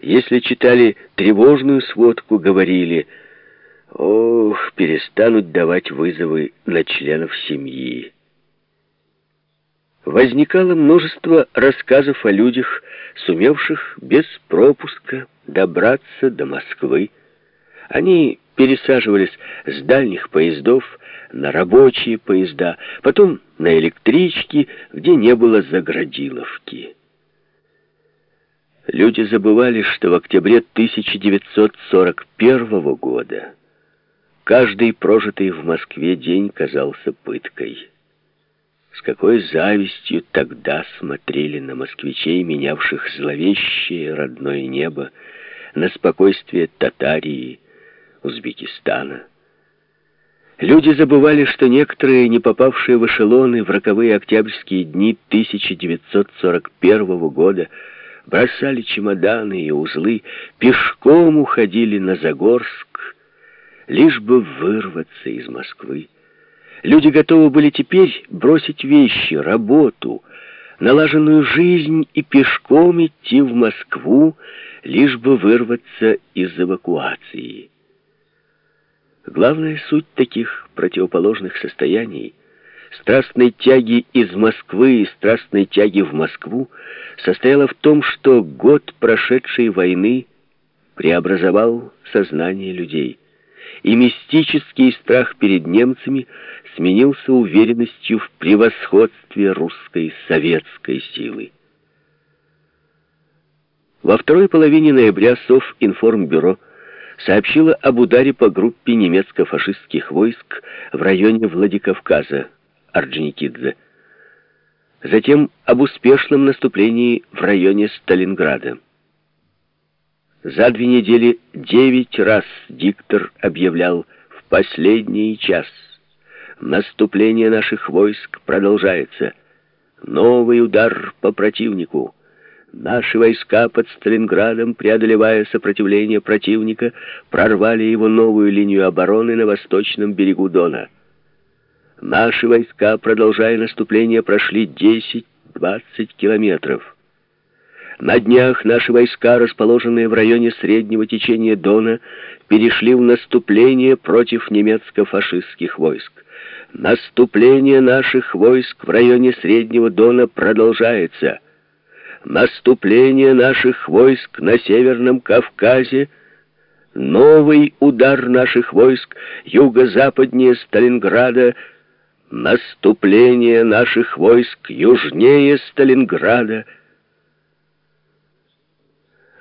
Если читали тревожную сводку, говорили, ох, перестанут давать вызовы на членов семьи. Возникало множество рассказов о людях, сумевших без пропуска добраться до Москвы. Они пересаживались с дальних поездов на рабочие поезда, потом на электрички, где не было заградиловки. Люди забывали, что в октябре 1941 года каждый прожитый в Москве день казался пыткой. С какой завистью тогда смотрели на москвичей, менявших зловещее родное небо, на спокойствие Татарии, Узбекистана. Люди забывали, что некоторые, не попавшие в эшелоны в роковые октябрьские дни 1941 года, бросали чемоданы и узлы, пешком уходили на Загорск, лишь бы вырваться из Москвы. Люди готовы были теперь бросить вещи, работу, налаженную жизнь и пешком идти в Москву, лишь бы вырваться из эвакуации. Главная суть таких противоположных состояний, страстной тяги из Москвы и страстной тяги в Москву, состояла в том, что год прошедшей войны преобразовал сознание людей, и мистический страх перед немцами сменился уверенностью в превосходстве русской советской силы. Во второй половине ноября Совинформбюро сообщила об ударе по группе немецко-фашистских войск в районе Владикавказа, Орджоникидзе. Затем об успешном наступлении в районе Сталинграда. За две недели девять раз диктор объявлял «в последний час». Наступление наших войск продолжается. Новый удар по противнику. Наши войска под Сталинградом, преодолевая сопротивление противника, прорвали его новую линию обороны на восточном берегу Дона. Наши войска, продолжая наступление, прошли 10-20 километров. На днях наши войска, расположенные в районе среднего течения Дона, перешли в наступление против немецко-фашистских войск. Наступление наших войск в районе Среднего Дона продолжается – наступление наших войск на Северном Кавказе, новый удар наших войск юго-западнее Сталинграда, наступление наших войск южнее Сталинграда.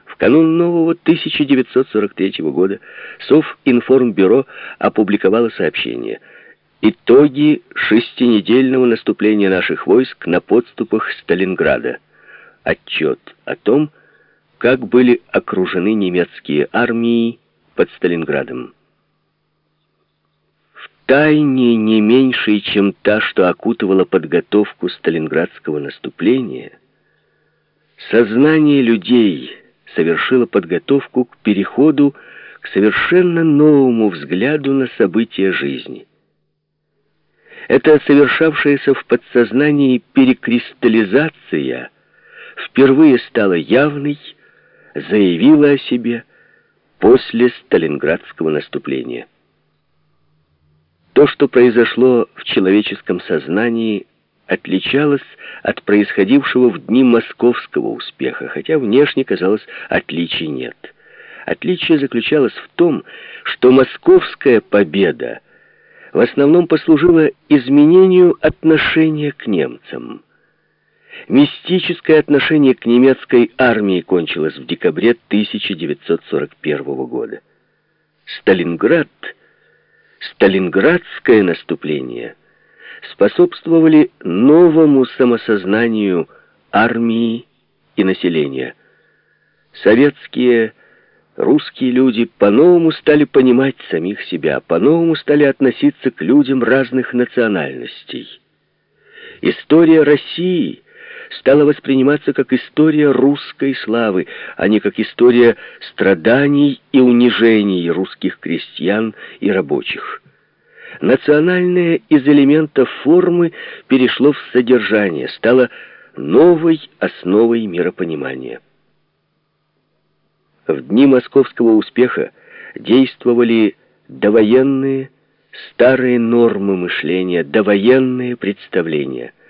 В канун нового 1943 года Совинформбюро опубликовало сообщение «Итоги шестинедельного наступления наших войск на подступах Сталинграда» отчет о том, как были окружены немецкие армии под Сталинградом. Тайне не меньшей, чем та, что окутывала подготовку сталинградского наступления, сознание людей совершило подготовку к переходу к совершенно новому взгляду на события жизни. Это совершавшаяся в подсознании перекристаллизация – впервые стала явной, заявила о себе после Сталинградского наступления. То, что произошло в человеческом сознании, отличалось от происходившего в дни московского успеха, хотя внешне, казалось, отличий нет. Отличие заключалось в том, что московская победа в основном послужила изменению отношения к немцам – Мистическое отношение к немецкой армии кончилось в декабре 1941 года. Сталинград, Сталинградское наступление способствовали новому самосознанию армии и населения. Советские, русские люди по-новому стали понимать самих себя, по-новому стали относиться к людям разных национальностей. История России – стала восприниматься как история русской славы, а не как история страданий и унижений русских крестьян и рабочих. Национальное из элементов формы перешло в содержание, стало новой основой миропонимания. В дни московского успеха действовали довоенные, старые нормы мышления, довоенные представления –